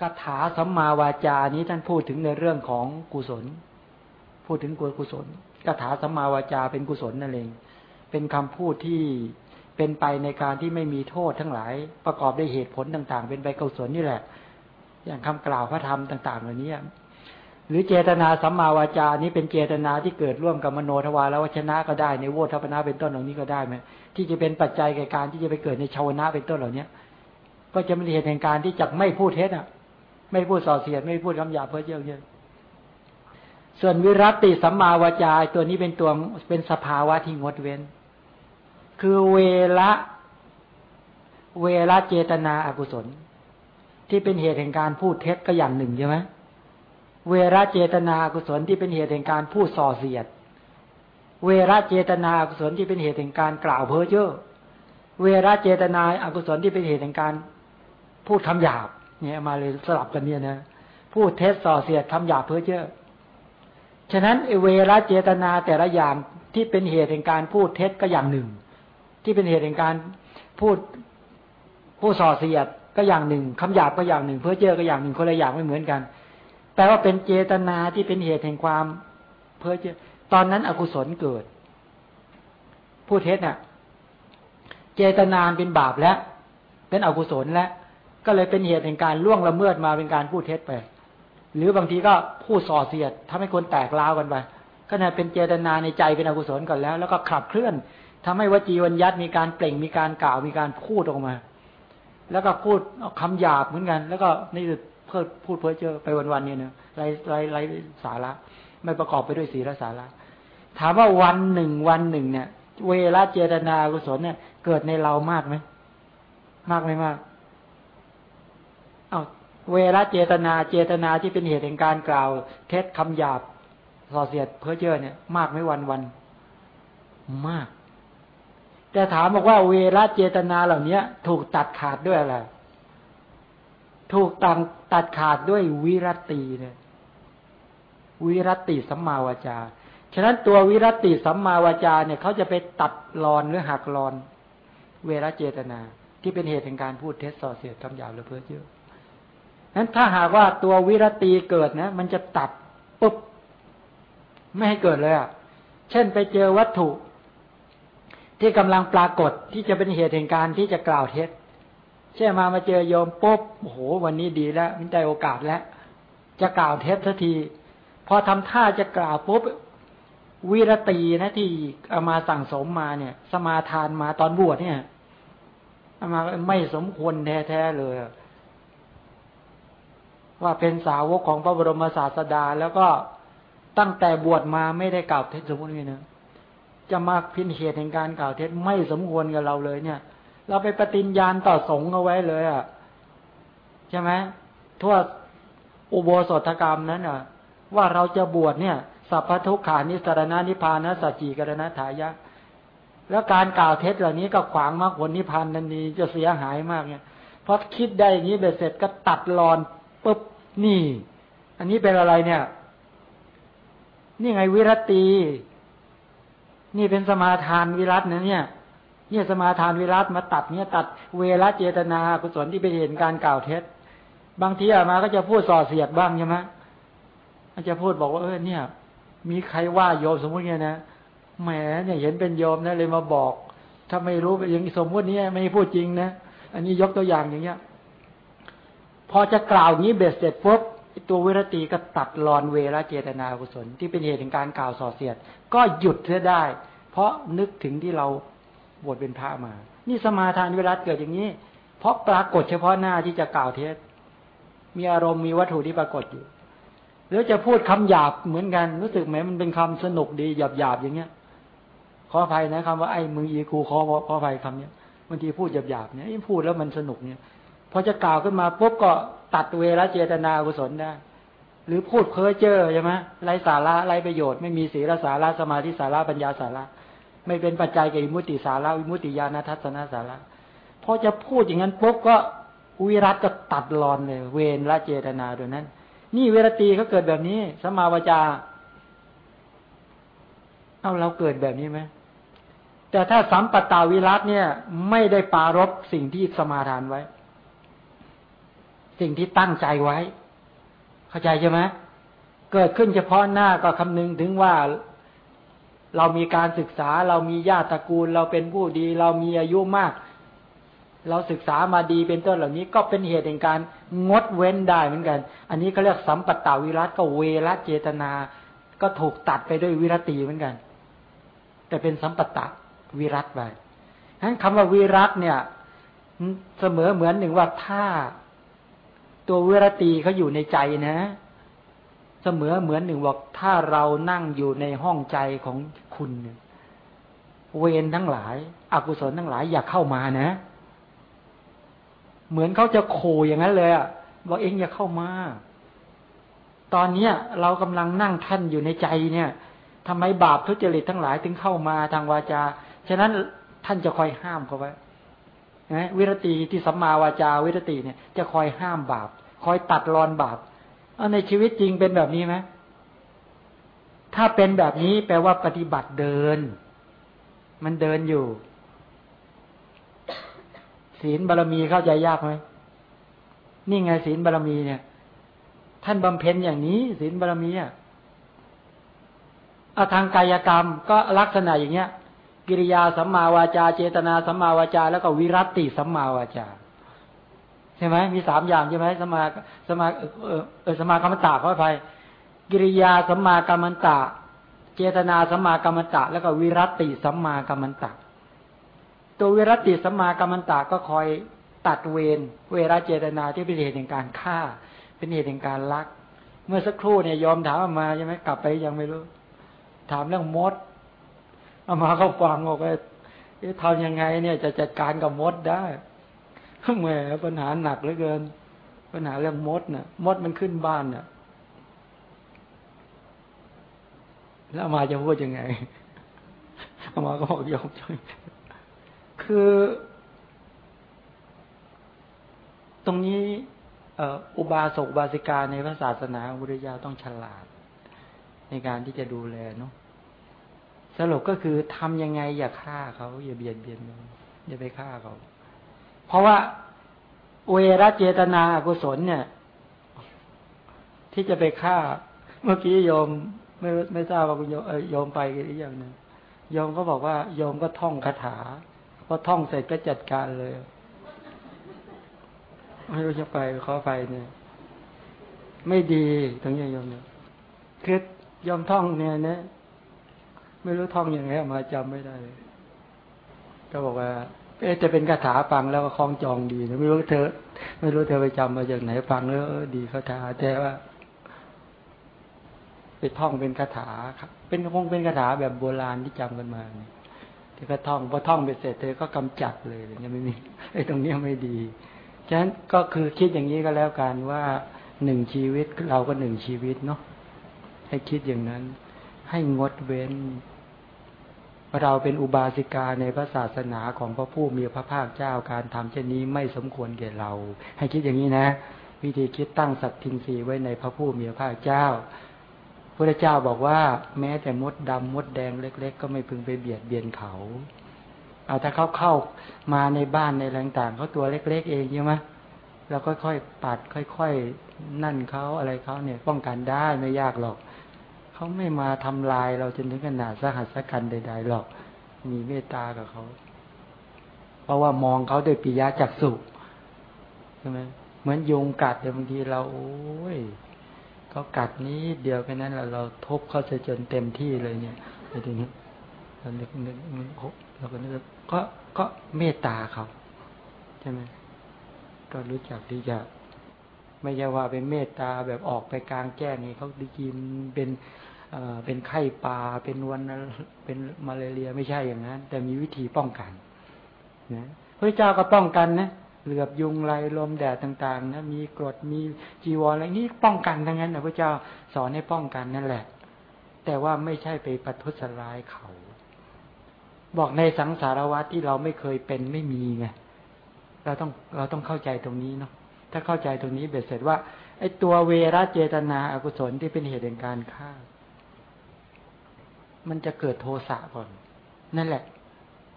คาถาสัมมาวาจานี้ท่านพูดถึงในเรื่องของกุศล พูดถึงกุศลคาถาสัมมาวาจาเป็นกุศลนั่นเอง เป็นคำพูดที่เป็นไปในการที่ไม่มีโทษทั้งหลาย ประกอบด้วยเหตุผลต่าง ๆ เป็นไปกุศลนี่แหละ อย่างคำกล่าวพระธรรมต่าง ๆ เหล่านี้หรือเจตนาสัมมาวาจานี้เป็นเจตนาที่เกิดร่วมกับมโนทวารแล้วชนะก็ได้ในโวทัพนะเป็นต้นเหล่านี้ก็ได้ไหมที่จะเป็นปัจจัยแก่การที่จะไปเกิดในชาวนะเป็นต้นเหล่านี้ก็จะเป็นเหตุแห่งการที่จะไม่พูดเท็จอะ ไม่พูดส่อเสียด ไม่พูดคำหยาบเพ้อเจ้อเยอะส่วนวิรัติสัมมาวาจาตัวนี้เป็นตัวเป็นสภาวะที่งดเว้น คือเวละเวละเจตนาอากุศล ที่เป็นเหตุแห่งการพูดเท็จก็อย่างหนึ่งใช่ไหมเวรเจตนากุศลที่เป็นเหตุแห่งการพูดส่อเสียด เวรเจตนากุศลที่เป็นเหตุแห่งการกล่าวเพ้อเจ้อ เวรเจตนาอกุศลที่เป็นเหตุแห่งการพูดคำหยาบ เนี่ยมาเลยสลับกันเนี่ยนะพูดเท็จส่อเสียดคำหยาบเพ้อเจ้อฉะนั้นเวรเจตนาแต่ละอย่างที่เป็นเหตุแห่งการพูดเท็จก็อย่างหนึ่ง ที่เป็นเหตุแห่งการพูดผู้ส่อเสียดก็อย่างหนึ่งคำหยาบก็อย่างหนึ่ง เพ้อเจ้อก็อย่างหนึ่งคนละอย่างไม่เหมือนกันแปลว่าเป็นเจตนาที่เป็นเหตุแห่งความเพ้อเจ้อตอนนั้นอกุศลเกิด พูดเท็จน่ะ เจตนาเป็นบาปแล้วเป็นอกุศลแล้ว ก็เลยเป็นเหตุแห่งการล่วงละเมิดมาเป็นการพูดเท็จไป หรือบางทีก็พูดส่อเสียดทำให้คนแตกล้าวกันไปก็น่เป็นเจตนาในใจเป็นอกุศลก่อนแล้ว แล้วก็ขับเคลื่อนทำให้วจีวัญญัตมีการเปล่งมีการกล่าวมีการพูดออกมา แล้วก็พูดคำหยาบเหมือนกัน แล้วก็นี่เพื่อพูดเพ้อเจ้อไปวันๆเนี่ยนะไรไรไรสาระ ไม่ประกอบไปด้วยศีลสาระ ถามว่าวันหนึ่งวันหนึ่งเนี่ย เวลาเจตนากุศลเนี่ย เกิดในเรามากไหมมากไม่มาก เอาเวลาเจตนาเจตนาที่เป็นเหตุแห่งการกล่าว เท็จคำหยาบส่อเสียดเพ้อเจ้อเนี่ย มากไหมวันวันมาก แต่ถามบอกว่าเวลาเจตนาเหล่านี้ถูกตัดขาดด้วยอะไรถูกตังตัดขาดด้วยวิรติเนี่ยวิรติสัมมาวาจา ฉะนั้นตัววิรติสัมมาวาจาเนี่ยเขาจะไปตัดรอนหรือหักรอน เวรเจตนา ที่เป็นเหตุแห่งการพูดเท็จส่อเสียดคำหยาบหรือเพ้อเจ้อ นั้นถ้าหากว่าตัววิรติเกิดนะ มันจะตัดปุ๊บ ไม่ให้เกิดเลยอะ เช่นไปเจอวัตถุ ที่กำลังปรากฏที่จะเป็นเหตุแห่งการที่จะกล่าวเท็จเช่มามาเจอโยมปุ๊บโอ้โห วันนี้ดีแล้วมิได้โอกาสแล้ว จะกล่าวเทศสักที พอทำท่าจะกล่าวปุ๊บวิรตีนะที่เอามาสั่งสมมาเนี่ย สมาทานมาตอนบวชเนี่ยเอามาไม่สมควรแท้ๆเลย ว่าเป็นสาวกของพระบรมศาสดา แล้วก็ตั้งแต่บวชมาไม่ได้กล่าวเทศสมมตินี่นะจะมาพินเหตุแห่งการกล่าวเทศไม่สมควรกับเราเลย เนี่ย เราไปปฏิญญาณต่อสงฆ์เอาไว้เลยอะใช่ไหมทั่วอุโบสถกรรมนั้นอะ ว่าเราจะบวชเนี่ยสัพพทุกขานิสรณานิพานะสัจจีกรณถายะ แล้วการกล่าวเท็จเหล่านี้ก็ขวางมรรคผลนิพพานนันนี้จะเสียหายมากเนี่ยเพราะคิดได้อย่างนี้เบ็ดเสร็จก็ตัดรอน ปุ๊บนี่ อันนี้เป็นอะไรเนี่ย นี่ไงวิรตี นี่เป็นสมาทานวิรัตนะเนี่ย เนี่ยสมาทานวิรัตมาตัดเนี่ยตัดเวรเจตนากุศลที่ไปเห็นการกล่าวเท็จ บางทีอามาก็จะพูดส่อเสียดบ้างใช่ไหมมันจะพูดบอกว่าเออเนี่ย มีใครว่าโยมสมมุติเนี่ยนะแหมเนี่ยเห็นเป็นโยมนะเลยมาบอก ถ้าไม่รู้อย่างสมมุตินี้ไม่พูดจริงนะอันนี้ยกตัวอย่างอย่างเงี้ย พอจะกล่าวงี้เบสเสร็จปุ๊บตัววิรตีก็ตัดรอนเวรเจตนากุศล ที่เป็นเหตุถึงการกล่าวส่อเสียด ก็หยุดเสียได้ เพราะนึกถึงที่เราบวชเป็นพระมา นี่สมาทานเวลาเกิดอย่างนี้ เพราะปรากฏเฉพาะหน้าที่จะกล่าวเทศ มีอารมณ์มีวัตถุที่ปรากฏอยู่ หรือจะพูดคำหยาบเหมือนกัน รู้สึกไหมมันเป็นคำสนุกดีหยาบหยาบอย่างเงี้ย ขออภัยนะคำว่าไอ้มึงอีกูขอขออภัยคำเนี้ยบางทีพูดหยาบหยาบเนี่ยพูดแล้วมันสนุกเนี่ย พอจะกล่าวขึ้นมาปุ๊บก็ตัดเวรเจตนากุศลได้ หรือพูดเพ้อเจ้อใช่ไหมไรสาระไรประโยชน์ไม่มีศีลสาระสมาธิสาระปัญญาสาระ ไม่เป็นปัจจัยแก่มุติสาระวิมุติญาณทัศนสาระพอจะพูดอย่างนั้นปุ๊บก็วิรัตก็ตัดรอนเลย เวรละเจตนาโดยนั้น นี่เวรตีเขาเกิดแบบนี้ สมาวจาเอาเราเกิดแบบนี้ไหมแต่ถ้าสัมปตาวิรัตเนี่ย ไม่ได้ปารบสิ่งที่สมาทานไว้ สิ่งที่ตั้งใจไว้ เข้าใจใช่ไหมเกิดขึ้นเฉพาะหน้าก็คำนึงถึงว่าเรามีการศึกษา เรามีญาติตระกูล เราเป็นผู้ดี เรามีอายุมาก เราศึกษามาดีเป็นต้นเหล่านี้ ก็เป็นเหตุแห่งการงดเว้นได้เหมือนกัน อันนี้เขาเรียกสัมปตาวิรัตก็เวรเจตนา ก็ถูกตัดไปด้วยวิรติเหมือนกัน แต่เป็นสัมปตะวิรัตไปนั้นคำว่าวิรัตเนี่ย เสมอเหมือนหนึ่งว่าถ้า ตัวเวรติเขาอยู่ในใจนะ เสมอเหมือนหนึ่งบอกถ้าเรานั่งอยู่ในห้องใจของคุณเวรทั้งหลาย อกุศลทั้งหลายอย่าเข้ามานะ เหมือนเขาจะโคอย่างนั้นเลยอะบอกเองอย่าเข้ามา ตอนเนี้ย เรากำลังนั่งท่านอยู่ในใจเนี่ยทำไมบาปทุจริตทั้งหลายถึงเข้ามาทางวาจา ฉะนั้นท่านจะคอยห้ามเขาไว้ นะวิรติที่สัมมาวาจาวิรติเนี่ย จะคอยห้ามบาป คอยตัดรอนบาปเอาในชีวิตจริงเป็นแบบนี้ไหมถ้าเป็นแบบนี้แปลว่าปฏิบัติเดิน มันเดินอยู่ ศีลบารรมีเข้าใจยากไหมนี่ไงศีลบารรมีเนี่ย ท่านบำเพ็ญอย่างนี้ ศีลบารรมีอะเอาทางกายกรรมก็ลักษณะอย่างเงี้ย กิริยาสัมมาวาจา เจตนาสัมมาวาจา แล้วก็วิรัติสัมมาวาจา ใช่ไหมมีสามอย่างใช่ไหมสมาสมาเออเออสมากรรมตะขออภัยกิริยาสัมมากรรมตะ เจตนาสัมากรรมตะ แล้วก็วิรัติสัมมากรรมตะ ตัววิรัติสัมมากรรมตะก็คอยตัดเวรเวรเจตนาที่เป็นเหตุแห่งการฆ่า เป็นเหตุแห่งการลัก เมื่อสักครู่เนี่ยยอมถามมาใช่ไหมกลับไปยังไม่รู้ ถามเรื่องมด เอามาเขาฟังบอกว่าทำยังไง เนี่ยจะจัดการกับมดได้แหมปัญหาหนักเหลือเกิน ปัญหาเรื่องมดเนะ่ะ มดมันขึ้นบ้านเนะ่ะ แล้วมาจะพูดยังไงอามาก็บอกยอมช่วยคือ ตรงนี้อุบาสกบาสิกาในพระศาสนาบุริยาต้องฉลาด ในการที่จะดูแลเนาะ สรุปก็คือทำยังไงอย่าฆ่าเขาอย่าเบียดเบียนอย่าไปฆ่าเขา เพราะว่าเวรเจตนาอกุศลเนี่ย ที่จะไปฆ่า เมื่อกี้โยม ไม่ไม่ทราบว่าคุณโยมโยมไปหรือยังเนี่ยโยมก็บอกว่าโยมก็ท่องคาถาพอท่องเสร็จก็จัดการเลยไม่รู้จะไปขอไปเนี่ย ไม่ดีตรงนี้โยมเนี่ยคือโยมท่องเนี่ยนะ ไม่รู้ท่องอยังไงมาจำไม่ได้ ก็บอกว่าเอ๊จะเป็นคาถาฟังแล้วก็คล้องจองดีนะไม่รู้เธอ ไม่รู้เธอไปจำมาจากไหนฟังแล้วดีคาถาแต่ว่าไปท่องเป็นคาถาครับ เป็นคงเป็นคาถาแบบโบราณที่จำกันมาเนี่ยที่ก็ท่องพอท่องไปเสร็จเธอก็กำจัดเลยอย่างเงี้ยไม่มีไอ้ตรงนี้ไม่ดีฉะนั้นก็คือคิดอย่างนี้ก็แล้วกันว่าหนึ่งชีวิตเราก็หนึ่งชีวิตเนาะให้คิดอย่างนั้น ให้งดเว้น เราเป็นอุบาสิกาในพระศาสนาของพระผู้มีพระภาคเจ้าการทำเช่นนี้ไม่สมควรแก่เรา ให้คิดอย่างนี้นะ วิธีคิดตั้งสัตทินรีไว้ในพระผู้มีพระภาคเจ้าพระเจ้าบอกว่า แม้แต่มดดำมดแดงเล็ก ๆ ก็ไม่พึงไปเบียดเบียนเขาเอาถ้าเขาเข้ามาในบ้านในแรงต่างเขาตัวเล็ก ๆ เองใช่ไหมเราค่อยๆปัดค่อย ๆ นั่นเขาอะไรเขาเนี่ย ป้องกันได้ไม่ยากหรอก เขาไม่มาทำลายเราจนถึงขนาดสหัสกันใด ๆ หรอก มีเมตตากับเขา เพราะว่ามองเขาด้วยปิยะจักสุใช่ไหมเหมือนยุงกัดแต่บางทีเรา โอ้ยเขากัดนี้เดียวแค่นั้นเราเราทบเขาจะจนเต็มที่เลยเนี่ยไปถึงเรานึกนึกเราก็นึกก็ก็เมตตาเขาใช่ไหมก็รู้จักที่จะไม่ใช่ว่าเป็นเมตตาแบบออกไปกลางแจ้งนี่เขาได้ยินเป็น เป็นไข้ปลาเป็นวันเป็นมาเรียไม่ใช่อย่างนั้น แต่มีวิธีป้องกันนะพระเจ้าก็ป้องกันนะเหลือบยุงไรลมแดดต่างๆนะมีกรดมีจีวรอะไรนี้ป้องกันทั้งนั้นนะพระเจ้าสอนให้ป้องกันนั่นแหละ แต่ว่าไม่ใช่ไปประทุษร้ายเขา บอกในสังสารวัตที่เราไม่เคยเป็นไม่มีไงเราต้องเราต้องเข้าใจตรงนี้เนาะถ้าเข้าใจตรงนี้เบ็ดเสร็จว่าไอ้ตัวเวรเจตนาอากุศลที่เป็นเหตุแห่งการฆ่า มันจะเกิดโทสะก่อน นั่นแหละ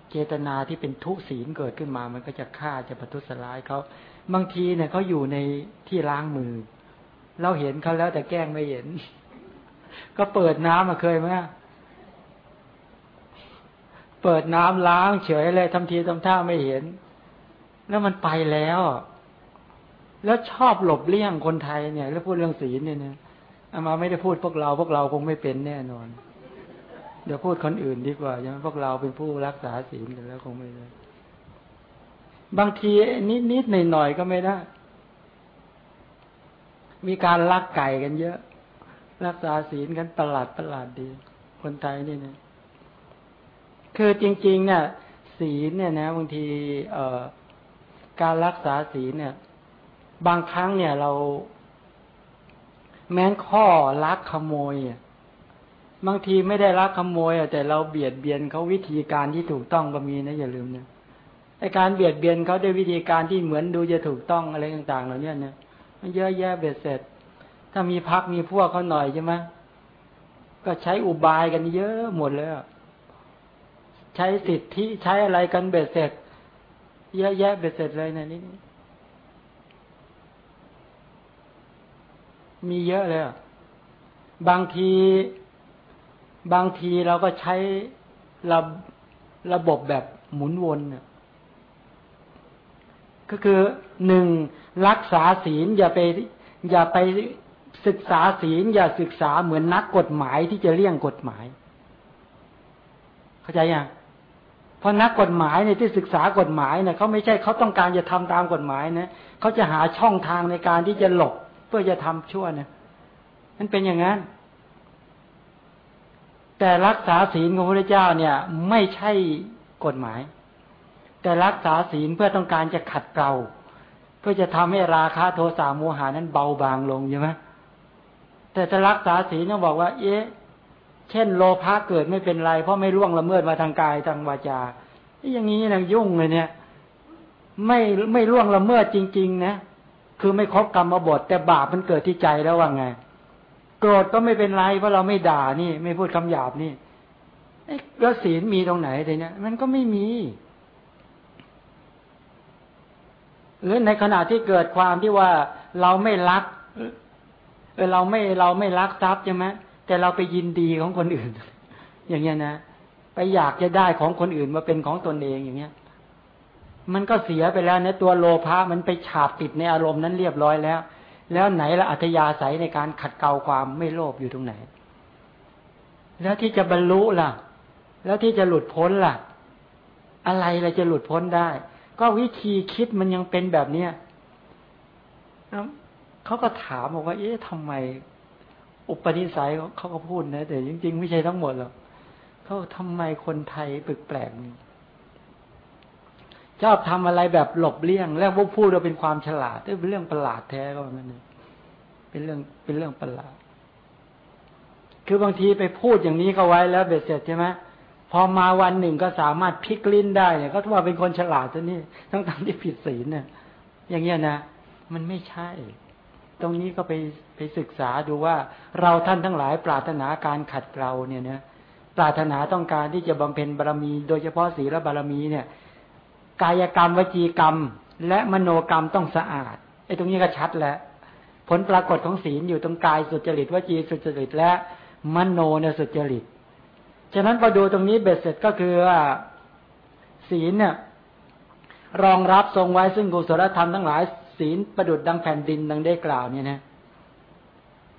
เจตนาที่เป็นทุศีลเกิดขึ้นมา มันก็จะฆ่าจะประทุษร้ายเขาบางทีเนี่ยเขาอยู่ในที่ล้างมือ เราเห็นเขาแล้วแต่แกล้งไม่เห็น ก็เปิดน้ำมาเคยไหมเปิดน้ำล้างเฉยเลยทำทีทำท่าไม่เห็น แล้วมันไปแล้ว แล้วชอบหลบเลี่ยงคนไทยเนี่ย แล้วพูดเรื่องศีลเนี่ยนะอามาไม่ได้พูดพวกเราพวกเราคงไม่เป็นแน่นอน ดี๋ยวพูดคนอื่นดีกว่าอย่างพวกเราเป็นผู้รักษาศีลกันแล้วคงไม่ได้บางทีนิดนิดหน่อยหน่อยก็ไม่ได้ มีการลักไก่กันเยอะ รักษาศีลกันประหลาดประหลาดดี คนไทยนี่เนี่ยคือจริง ๆ เนี่ย ศีลเนี่ยนะบางทีเอ่อการรักษาศีลเนี่ย บางครั้งเนี่ยเรา แม้นข้อลักขโมย บางทีไม่ได้ลักขโมยแต่เราเบียดเบียนเขาวิธีการที่ถูกต้องก็มีนะอย่าลืมนะไอการเบียดเบียนเขาด้วยวิธีการที่เหมือนดูจะถูกต้องอะไรต่างๆเหล่านี้เนี่ยมันเยอะแยะเบียดเสร็จ ถ้ามีพักมีพวกเขาหน่อยใช่ไหมก็ใช้อุบายกันเยอะหมดเลยใช้สิทธิใช้อะไรกันเบ็ดเสร็จ เยอะแยะเบ็ดเสร็จเลยในนี่มีเยอะเลยบางที บางทีเราก็ใช้ระระบบแบบหมุนวนเนี่ยก็คือหนึ่งรักษาศีลอย่าไปอย่าไปศึกษาศีล อย่าศึกษาเหมือนนักกฎหมายที่จะเลี่ยงกฎหมาย เข้าใจยังเพราะนักกฎหมายเนี่ยที่ศึกษากฎหมายเนี่ยเขาไม่ใช่เขาต้องการจะทำตามกฎหมายนะเขาจะหาช่องทางในการที่จะหลบเพื่อจะทำชั่วเนี่ยมันเป็นอย่างนั้น แต่รักษาศีลของพระเจ้าเนี่ย ไม่ใช่กฎหมาย แต่รักษาศีลเพื่อต้องการจะขัดเกลาเพื่อจะทำให้ราคะโทสะโมหานั้นเบาบางลงใช่ไหมแต่จะรักษาศีลต้องบอกว่า เอ๊ะ เช่น โลภะเกิดไม่เป็นไร เพราะไม่ล่วงละเมิดมาทางกายทางวาจาอย่างนี้นะยุ่งเลยเนี่ย ไม่ไม่ล่วงละเมิดจริง ๆ นะคือไม่ครบกรรมบทแต่บาปมันเกิดที่ใจแล้วว่าไง โกรธก็ไม่เป็นไรเพราะเราไม่ด่านี่ ไม่พูดคำหยาบนี่แล้วศีลมีตรงไหนเลยเนี่ยมันก็ไม่มี หรือในขณะที่เกิดความที่ว่าเราไม่รักเออเราไม่เราไม่รักทรัพย์ใช่ไหมแต่เราไปยินดีของคนอื่น อย่างเงี้ยนะไปอยากจะได้ของคนอื่นมาเป็นของตนเองอย่างเงี้ย มันก็เสียไปแล้วนะตัวโลภะมันไปฉาบติดในอารมณ์นั้นเรียบร้อยแล้ว แล้วไหนละอัธยาศัยในการขัดเกลาความไม่โลภอยู่ตรงไหน แล้วที่จะบรรลุล่ะ แล้วที่จะหลุดพ้นล่ะ อะไรเราจะหลุดพ้นได้ ก็วิธีคิดมันยังเป็นแบบเนี้ยเขาก็ถามบอกว่า เอ๊ะทำไม อุปนิสัยเขาก็พูดนะแต่จริง ๆ ไม่ใช่ทั้งหมดหรอกเขาทำไมคนไทยแปลกๆ ชอบทำอะไรแบบหลบเลี่ยง แล้วพวกพูดเราเป็นความฉลาดเป็นเรื่องประหลาดแท้ก็มันเป็นเรื่องเป็นเรื่องประหลาด คือบางทีไปพูดอย่างนี้เขาไว้แล้วเบ็ดเสร็จใช่ไหมพอมาวันหนึ่งก็สามารถพลิกลิ้นได้เนี่ยก็ถือว่าเป็นคนฉลาดซะนี่ต้งทำที่ผิดศีลเนี่ย อย่างเงี้ยนะมันไม่ใช่ ตรงนี้ก็ไปไปศึกษาดูว่า เราท่านทั้งหลายปรารถนาการขัดเกลาเนี่ยนะปรารถนาต้องการที่จะบำเพ็ญบารมี โดยเฉพาะศีลบารมีเนี่ย กายกรรมวจีกรรม และมโนกรรมต้องสะอาดไอ้ตรงนี้ก็ชัดแล้ว ผลปรากฏของศีลอยู่ตรงกายสุจริตวจีสุจริตและมโนเนี่ยสุจริตฉะนั้นพอดูตรงนี้เบ็ดเสร็จก็คือว่าศีลเนี่ยรองรับทรงไว้ซึ่งกุศลธรรมทั้งหลาย ศีลประดุดดังแผ่นดินดังได้กล่าวเนี่ยนะ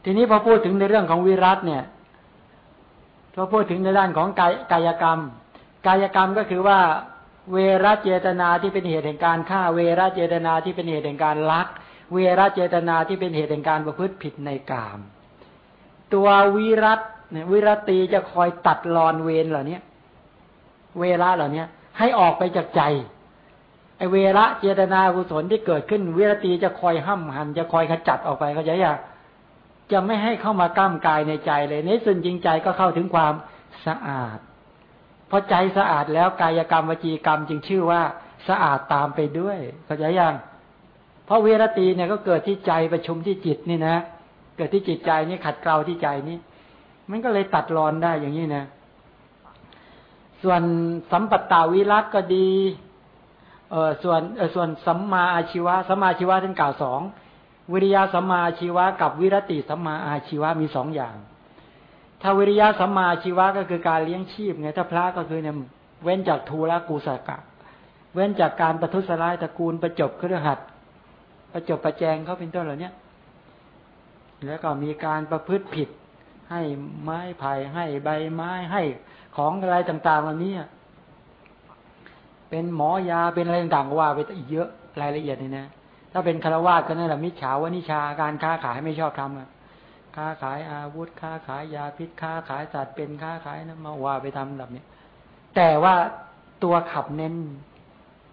ทีนี้พอพูดถึงในเรื่องของวิรัตเนี่ยพอพูดถึงในด้านของกายกายกรรม กายกรรมก็คือว่า เวรเจตนาที่เป็นเหตุแห่งการฆ่า เวรเจตนาที่เป็นเหตุแห่งการลัก เวรเจตนาที่เป็นเหตุแห่งการประพฤติผิดในกาม ตัววิรัตวิรตีจะคอยตัดรอนเวรเหล่านี้เวลาเหล่านี้ให้ออกไปจากใจไอเวระเจตนากุศลที่เกิดขึ้นเวรตีจะคอยห้ามหัน จะคอยขจัดออกไปเขาใจยังจะไม่ให้เข้ามาก้ามกายในใจเลยในส่วนจริงใจก็เข้าถึงความสะอาด พอใจสะอาดแล้วกายกรรมวจีกรรมจึงชื่อว่าสะอาดตามไปด้วยเข้าใจยังเพราะเวรตีเนี่ยก็เกิดที่ใจประชุมที่จิตนี่นะเกิดที่จิตใจนี่ขัดเกลาที่ใจนี่มันก็เลยตัดรอนได้อย่างนี้นะส่วนสัมปตาวิรัตก็ดีเออส่วนเออส่วนสัมมาอาชีวะสัมมาอาชีวะท่านกล่าวสองวิริยะสัมมาอาชีวะกับวิรติสัมมาอาชีวะมีสองอย่าง ถ้าวิริยะสัมมาชีวะก็คือการเลี้ยงชีพไงถ้าพระก็คือเนี่ยเว้นจากทูลกูสกะ เว้นจากการประทุษร้ายตระกูลประจบเครือขัดประจบประแจงเขาเป็นต้นเหล่านี้แล้วก็มีการประพฤติผิด ให้ไม้ไผ่ให้ใบไม้ให้ของอะไรต่างๆเหล่านี้เป็นหมอยาเป็นอะไรต่างๆว่าไปอีกเยอะรายละเอียดนี่นะถ้าเป็นคารวะก็นั่นแหละมิจฉาวนิชาการค้าขายไม่ชอบทำ ค้าขายอาวุธ ค้าขายยาพิษค้าขายสัตว์เป็นค้าขายนะมาว่าไปทำแบบนี้แต่ว่าตัวขับเน้น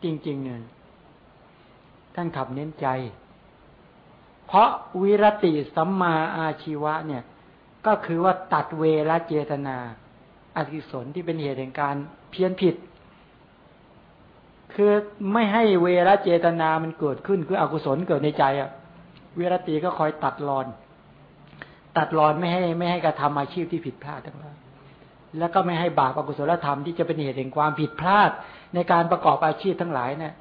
จริง ๆ เนี่ยท่านขับเน้นใจ เพราะวิรติสัมมาอาชีวะ เนี่ย ก็คือว่าตัดเวรเจตนาอธิสนที่เป็นเหตุแห่งการเพี้ยนผิด คือไม่ให้เวรเจตนามันเกิดขึ้น คืออกุศลเกิดในใจอะเวรติก็คอยตัดรอน ตัดรอนไม่ให้ไม่ให้กระทำอาชีพที่ผิดพลาดทั้งหลายแล้วก็ไม่ให้บาปอกุศลธรรมที่จะเป็นเหตุแห่งความผิดพลาด ในการประกอบอาชีพทั้งหลายเนี่ย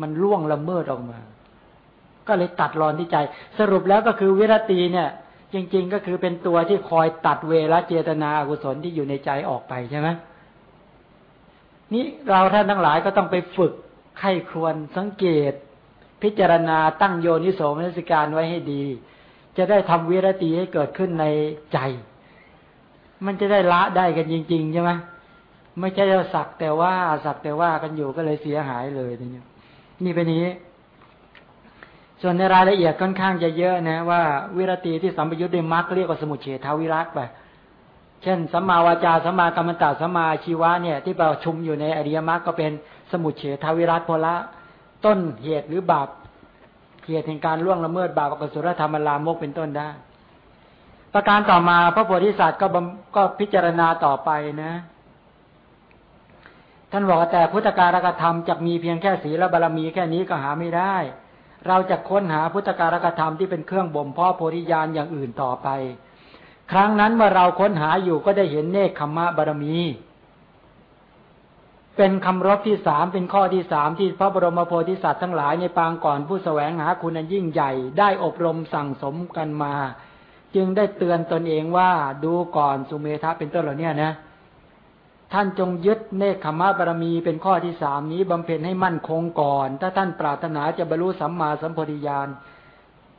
มันล่วงละเมิดออกมา ก็เลยตัดรอนที่ใจ สรุปแล้วก็คือวิรตีเนี่ย จริง ๆ ก็คือเป็นตัวที่คอยตัดเวรเจตนาอกุศลที่อยู่ในใจออกไปใช่ไหมนี่เราท่านทั้งหลายก็ต้องไปฝึกไข้ครวนสังเกต พิจารณาตั้งโยนิโสมนสิการไว้ให้ดี จะได้ทำวิรตีให้เกิดขึ้นในใจ มันจะได้ละได้กันจริงๆใช่ไหมไม่ใช่เราสักแต่ว่าสักแต่ว่ากันอยู่ก็เลยเสียหายเลยนี่นี่เป็นนี้ ส่วนในรายละเอียดค่อนข้างจะเยอะนะ ว่าวิรติที่สัมปยุทธ์ด้วยมรรคเรียกว่าสมุเฉทาวิรักไปเช่นสัมมาวาจาสัมมากรรมตาสัมมาชีวะเนี่ย ที่เราชุมอยู่ในอริยมรรคก็เป็นสมุเฉทาวิรัตพละ ต้นเหตุหรือบาป เหตุแห่งการล่วงละเมิดบาปอกุศลธรรมลามกเป็นต้นได้ ประการต่อมาพระโพธิสัตว์ก็ก็พิจารณาต่อไปนะ ท่านบอกแต่พุทธการกธรรมจะมีเพียงแค่ศีลบารมีแค่นี้ก็หาไม่ได้ เราจะค้นหาพุทธการกธรรมที่เป็นเครื่องบ่มเพาะโพธิญาณอย่างอื่นต่อไป ครั้งนั้นเมื่อเราค้นหาอยู่ก็ได้เห็นเนคขมะบารมี เป็นคำรบที่สามเป็นข้อที่สามที่พระบรมโพธิสัตว์ทั้งหลายในปางก่อนผู้แสวงหาคุณอันยิ่งใหญ่ ได้อบรมสั่งสมกันมา จึงได้เตือนตนเองว่าดูก่อนสุเมธะเป็นต้นเหล่านี้นะ ท่านจงยึดเนคขมะบารมีเป็นข้อที่สามนี้บำเพ็ญให้มั่นคงก่อน ถ้าท่านปรารถนาจะบรรลุสัมมาสัมปธิญาณ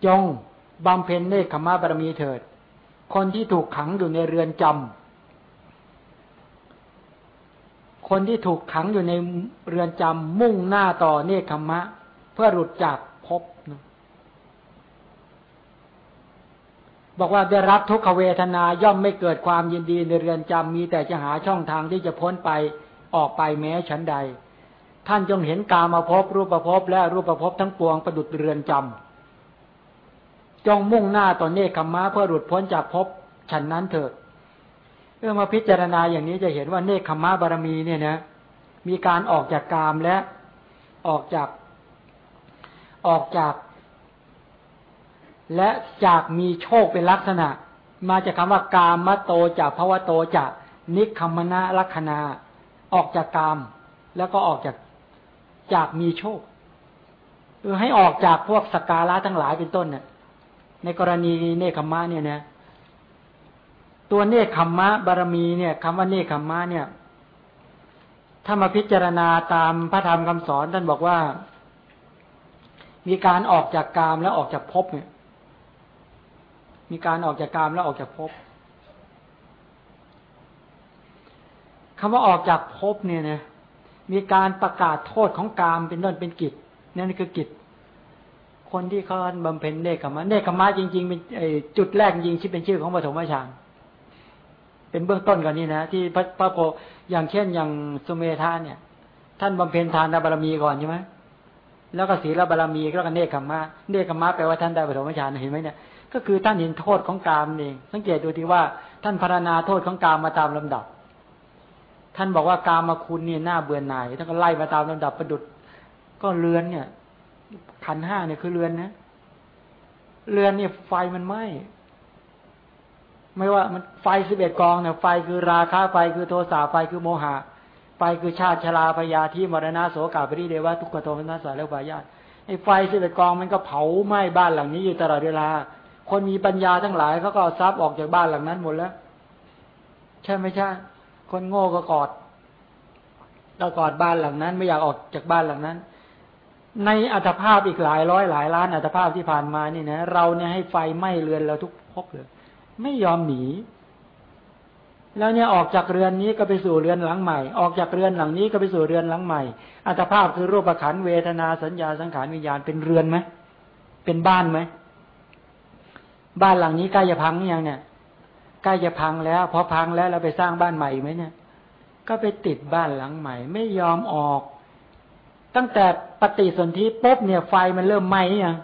จงบำเพ็ญเนคขมะบารมีเถิด คนที่ถูกขังอยู่ในเรือนจำ คนที่ถูกขังอยู่ในเรือนจำมุ่งหน้าต่อเนคขมะ เพื่อหลุดจากภพบอกว่าได้รับทุกขเวทนาย่อมไม่เกิดความยินดีในเรือนจำมีแต่จะหาช่องทางที่จะพ้นไปออกไปแม้ชั้นใด ท่านจงเห็นกามาพบรูปประพบและรูปประพบทั้งปวงประดุดเรือนจำจงมุ่งหน้าต่อเนคขมะเพื่อหลุดพ้นจากภพฉันนั้นเถิด เมื่อมาพิจารณาอย่างนี้จะเห็นว่าเนคขมะบารมีเนี่ยนะ มีการออกจากกามและออกจากออกจาก และจากมีโชคเป็นลักษณะ มาจากคาว่ากามมโตจากภวโตจากนิคมณะลักษณะออกจากกาม แล้วก็ออกจากจากมีโชคคือให้ออกจากพวกสกาละทั้งหลายเป็นต้นเนี่ยในกรณีเนคขมะเนี่ยนะ ตัวเนคขมมะบารมีเนี่ยคำว่าเนคขมมะเนี่ย ถ้ามาพิจารณาตามพระธรรมคำสอนท่านบอกว่า มีการออกจากกามแล้วออกจากภพเนี่ย มีการออกจากกามแล้วออกจากภพคำว่าออกจากภพเนี่ยนะมีการประกาศโทษของกามเป็นต้นเป็นกิจนั่นคือกิจ คนที่เขาบำเพ็ญเนคขมะเนคขมะจริงๆเป็นจุดแรกจริงที่เป็นชื่อของปฐมฌาน เป็นเบื้องต้นก่อนนี้นะที่พระพระโพอย่างเช่นอย่างสุเมธาเนี่ย ท่านบำเพ็ญทานบารมีก่อนใช่ไหมแล้วก็ศีลบารมีแล้วก็เนคขมะเนคขมะแปลว่าท่านได้ปฐมฌานเห็นไหมเนี่ยก็คือท่านเห็นโทษของกามเองสังเกตดูที่ว่าท่านพารณาโทษของกามมาตามลำดับ ท่านบอกว่ากามมาคุณเนี่ยหน้าเบื่อหน่ายท่านก็ไล่มาตามลำดับประดุดก็เรือนเนี่ยขันห้าเนี่ยคือเรือนนะเรือนเนี่ยไฟมันไหม้ ไม่ว่ามันไฟสิบเอ็ดกองเนี่ยไฟคือราคะไฟคือโทสะไฟคือโมหะไฟคือชาติชราพยาธิมรณะโสกาปริเดวะทุกขโทมนัสสาแล้วปายาตไอ้ไฟสิบเอ็ดกองมันก็เผาไหม้บ้านหลังนี้อยู่ตลอดเวลา คนมีปัญญาทั้งหลายเขาก็เอาทรัพย์ออกจากบ้านหลังนั้นหมดแล้ว ใช่ไม่ใช่ คนโง่ก็กอดก็กอดบ้านหลังนั้น ไม่อยากออกจากบ้านหลังนั้น ในอัตภาพอีกหลายร้อยหลายล้านอัตภาพที่ผ่านมานี่นะเราเนี่ยให้ไฟไหม้เรือนเราทุกพบเลย ไม่ยอมหนี แล้วเนี่ยออกจากเรือนนี้ก็ไปสู่เรือนหลังใหม่ ออกจากเรือนหลังนี้ก็ไปสู่เรือนหลังใหม่ อัตภาพคือรูปขันเวทนาสัญญาสังขารวิญญาณเป็นเรือนไหมเป็นบ้านไหมบ้านหลังนี้ใกล้จะพังยังเนี่ยใกล้จะพังแล้วพอพังแล้วเราไปสร้างบ้านใหม่ไหมเนี่ย ก็ไปติดบ้านหลังใหม่ ไม่ยอมออก ตั้งแต่ปฏิสนธิปุ๊บเนี่ยไฟมันเริ่มไหม้ยัง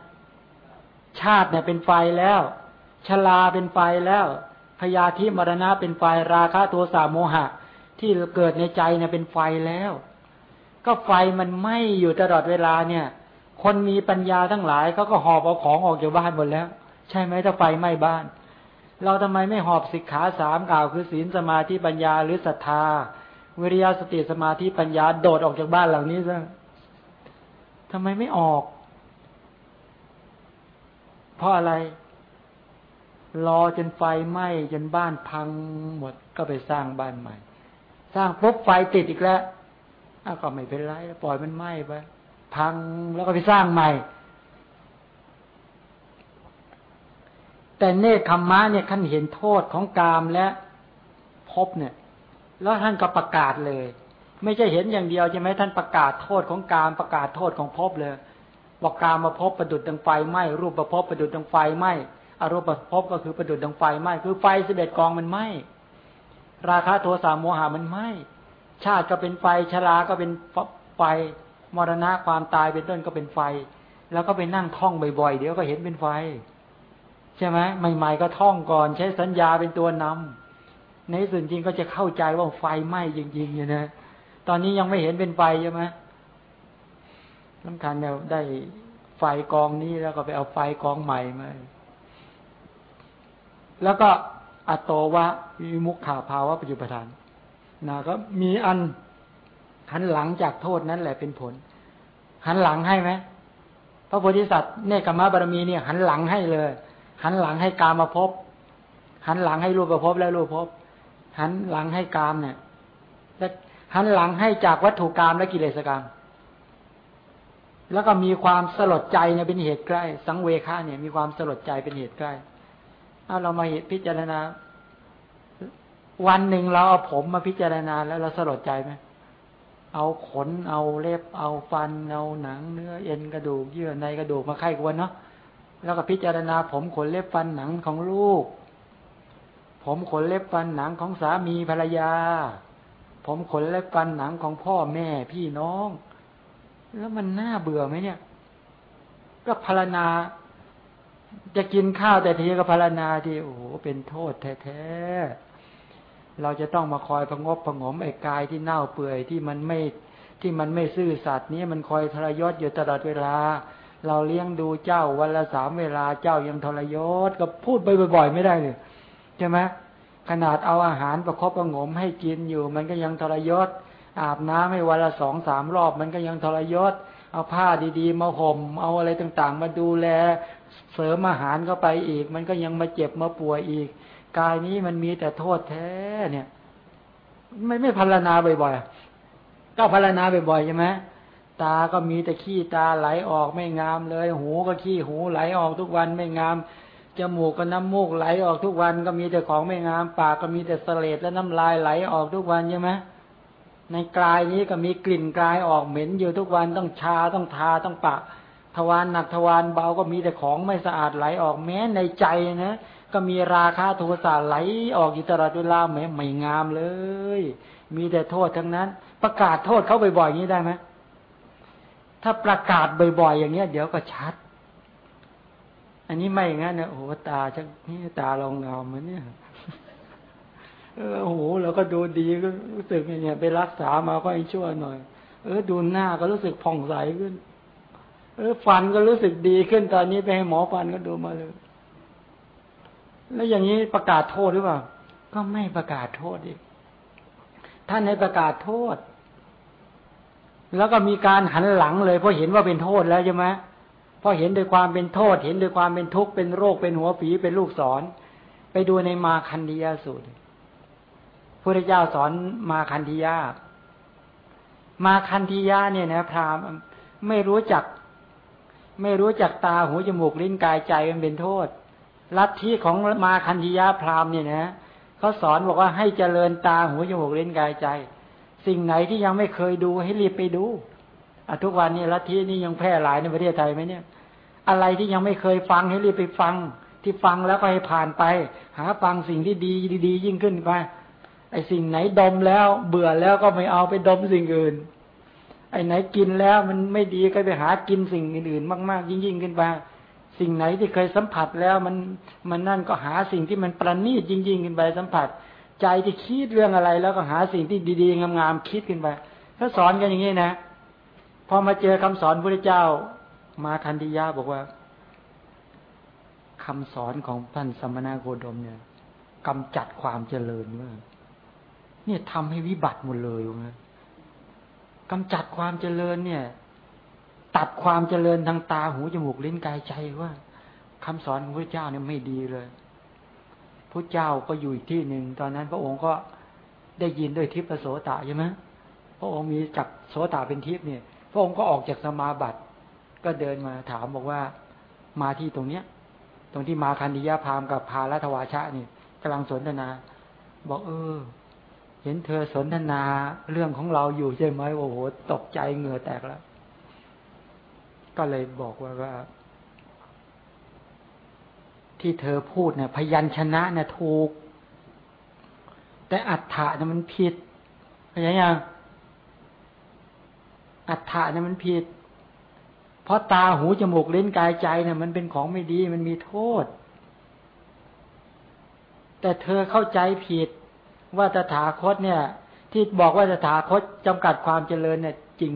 ชาติเนี่ยเป็นไฟแล้ว ชลาเป็นไฟแล้วพยาธิมรณะเป็นไฟราคะโทสะโมหะ ที่เกิดในใจเนี่ยเป็นไฟแล้ว ก็ไฟมันไหม้อยู่ตลอดเวลาเนี่ย คนมีปัญญาทั้งหลายเขาก็หอบเอาของออกจากบ้านหมดแล้ว ใช่ไหมถ้าไฟไหม้บ้าน เราทำไมไม่หอบสิกขาสามกล่าวคือศีลสมาธิปัญญาหรือศรัทธา วิริยะสติสมาธิปัญญาโดดออกจากบ้านเหล่านี้ซะทำไมไม่ออก เพราะอะไร รอจนไฟไหม้จนบ้านพังหมดก็ไปสร้างบ้านใหม่ สร้างพบไฟติดอีกแล้วอ้าวก็ไม่เป็นไรปล่อยมันไหม้ไปพังแล้วก็ไปสร้างใหม่ แต่เนคขมมะเนี่ยท่านเห็นโทษของกามและพบเนี่ย แล้วท่านก็ประกาศเลย ไม่ใช่เห็นอย่างเดียวใช่ไหมท่านประกาศโทษของกามประกาศโทษของพบเลยบอกกามมาพบประดุดดังไฟไหม้รูปประพบประดุดดังไฟไหม้ อารมณ์ภพก็คือประดุดดังไฟไหม้คือไฟสิบเอ็ดกองมันไหม้ราคะโทสะโมหะมันไหม้ชาติก็เป็นไฟชราก็เป็นไฟมรณะความตายเป็นต้นก็เป็นไฟ แล้วก็ไปนั่งท่องบ่อยๆ เดี๋ยวก็เห็นเป็นไฟ ใช่ไหมใหม่ ๆ ก็ท่องก่อนใช้สัญญาเป็นตัวนำในส่วนจริงก็จะเข้าใจว่าไฟไหม้จริงๆอยู่นะตอนนี้ยังไม่เห็นเป็นไฟใช่ไหมสำคัญเนี่ยได้ไฟกองนี้แล้วก็ไปเอาไฟกองใหม่มา แล้วก็อัตโตวะวิมุขขาภาวะปัจจุบันนะก็มีอันหันหลังจากโทษนั้นแหละเป็นผลหันหลังให้ไหมพระโพธิสัตว์เนกขมะบารมีเนี่ยหันหลังให้เลย หันหลังให้กามาพบหันหลังให้รูปประพบและรูปพบหันหลังให้กามเนี่ยและหันหลังให้จากวัตถุกรรมและกิเลสกรรม แล้วก็มีความสลดใจเนี่ยเป็นเหตุใกล้ สังเวคาเนี่ยมีความสลดใจเป็นเหตุใกล้ เอาเรามาพิจารณา วันหนึ่งเราเอาผมมาพิจารณาแล้วเราสลดใจไหมเอาขน เอาเล็บ เอาฟัน เอาหนัง เนื้อเอ็นกระดูกเยื่อในกระดูกมาไข้กวนเนาะ แล้วก็พิจารณา ผมขนเล็บฟันหนังของลูก ผมขนเล็บฟันหนังของสามีภรรยา ผมขนเล็บฟันหนังของพ่อแม่พี่น้อง แล้วมันน่าเบื่อไหมเนี่ย ก็พารณา จะกินข้าวแต่ทีก็พารณาที่โอ้โหเป็นโทษแท้ๆเราจะต้องมาคอยพงบพงมไอ้กายที่เน่าเปื่อยที่มันไม่ที่มันไม่ซื่อสัตย์นี้มันคอยทรยศอยู่ตลอดเวลา เราเลี้ยงดูเจ้าวันละสามเวลาเจ้ายังทรยศก็พูดบ่อยๆไม่ได้เลยใช่ไหมขนาดเอาอาหารประคบประงมให้กินอยู่ มันก็ยังทรยศอาบน้ำให้วันละสองสามรอบ มันก็ยังทรยศ เอาผ้าดีๆ มาห่ม เอาอะไรต่างๆ มาดูแล เสริมอาหารเข้าไปอีก มันก็ยังมาเจ็บมาป่วยอีก กายนี้มันมีแต่โทษแท้เนี่ย ไม่ไม่พารณาบ่อยๆก็พารณาบ่อยๆใช่ไหมตาก็มีแต่ขี้ตาไหลออกไม่งามเลย หูก็ขี้หูไหลออกทุกวันไม่งาม จมูกก็น้ำมูกไหลออกทุกวันก็มีแต่ของไม่งาม ปากก็มีแต่เสลดและน้ำลายไหลออกทุกวันใช่ไหม ในกลายนี้ก็มีกลิ่นกลายออกเหม็นอยู่ทุกวันต้องชาต้องทาต้องปะ ทวารหนักทวารเบาก็มีแต่ของไม่สะอาดไหลออกแม้ในใจนะก็มีราคาโทสะไหลออกอยู่ตลอดเวลาแม้ไม่งามเลย มีแต่โทษทั้งนั้น ประกาศโทษเขาบ่อยๆอย่างนี้ได้ไหมถ้าประกาศบ่อยๆอย่างเงี้ย เดี๋ยวก็ชัด อันนี้ไม่งั้นนะโอ้ตาชักนี่ตาเราเงาเหมือนเนี่ย เออโหเราก็ดูดีก็รู้สึกเนี่ยไปรักษามาก็ยังชั่วหน่อย เออ ดูหน้าก็รู้สึกผ่องใสขึ้น เออ ฟันก็รู้สึกดีขึ้นตอนนี้ไปให้หมอฟันก็ดูมาเลย แล้วอย่างนี้ประกาศโทษหรือเปล่า ก็ไม่ประกาศโทษอีกท่านในประกาศโทษ แล้วก็มีการหันหลังเลย เพราะเห็นว่าเป็นโทษแล้วใช่ไหมเพราะเห็นโดยความเป็นโทษ เห็นโดยความเป็นทุกข์เป็นโรคเป็นหัวฝีเป็นลูกศร ไปดูในมาคันธียสูตร พระเจ้าสอนมาคันธียามาคันธียาเนี่ยนะพราหมณ์ไม่รู้จัก ไม่รู้จักตาหูจมูกลิ้นกายใจมันเป็นโทษ ลัทธิของมาคันธียาพราหมณ์เนี่ยนะเขาสอนบอกว่าให้เจริญตาหูจมูกลิ้นกายใจ สิ่งไหนที่ยังไม่เคยดูให้รีบไปดูอทุกวันนี้ลัทธินี้ยังแพร่หลายในประเทศไทยไหมเนี่ย อะไรที่ยังไม่เคยฟังให้รีบไปฟัง ที่ฟังแล้วก็ให้ผ่านไป หาฟังสิ่งที่ดีดียิ่งขึ้นไป ไอ้สิ่งไหนดมแล้ว เบื่อแล้วก็ไม่เอาไปดมสิ่งอื่น ไอ้ไหนกินแล้วมันไม่ดีก็ไปหากินสิ่งอื่นๆมาก ๆ ยิ่งยิ่งขึ้นไปสิ่งไหนที่เคยสัมผัสแล้วมันมันนั่นก็หาสิ่งที่มันประณีตจริงๆขึ้นไปสัมผัส ใจที่คิดเรื่องอะไร แล้วก็หาสิ่งที่ดีๆงามๆคิดขึ้นไปถ้าสอนกันอย่างนี้นะพอมาเจอคำสอนพระเจ้า มาคันธิยาบอกว่าคำสอนของท่านสมณโคดมเนี่ยกำจัดความเจริญว่า เนี่ยทำให้วิบัติหมดเลยนะกำจัดความเจริญเนี่ย ตัดความเจริญทางตาหูจมูกลิ้นกายใจว่าคำสอนของพระเจ้าเนี่ยไม่ดีเลยพระเจ้าก็อยู่อีกที่หนึ่งตอนนั้น พระองค์ก็ได้ยินด้วยทิพย์โสตใช่ไหมพระองค์มีจักโสตเป็นทิพย์เนี่ย พระองค์ก็ออกจากสมาบัติ ก็เดินมาถามบอกว่ามาที่ตรงเนี้ย ตรงที่มาคันธิยาพามกับพาลัทวาชะนี่กำลังสนทนา บอกเออ เห็นเธอสนทนาเรื่องของเราอยู่ใช่ไหมโอ้โหตกใจเหงื่อแตกแล้ว ก็เลยบอกว่าว่า ที่เธอพูดเนี่ยพยัญชนะเนี่ยถูก แต่อัฏฐะเนี่ยมันผิดเข้าใจยังอัฏฐะเนี่ยมันผิด เพราะตาหูจมูกเล่นกายใจเนี่ยมันเป็นของไม่ดีมันมีโทษ แต่เธอเข้าใจผิด ว่าตถาคตเนี่ย ที่บอกว่าตถาคตจำกัดความเจริญเนี่ยจริง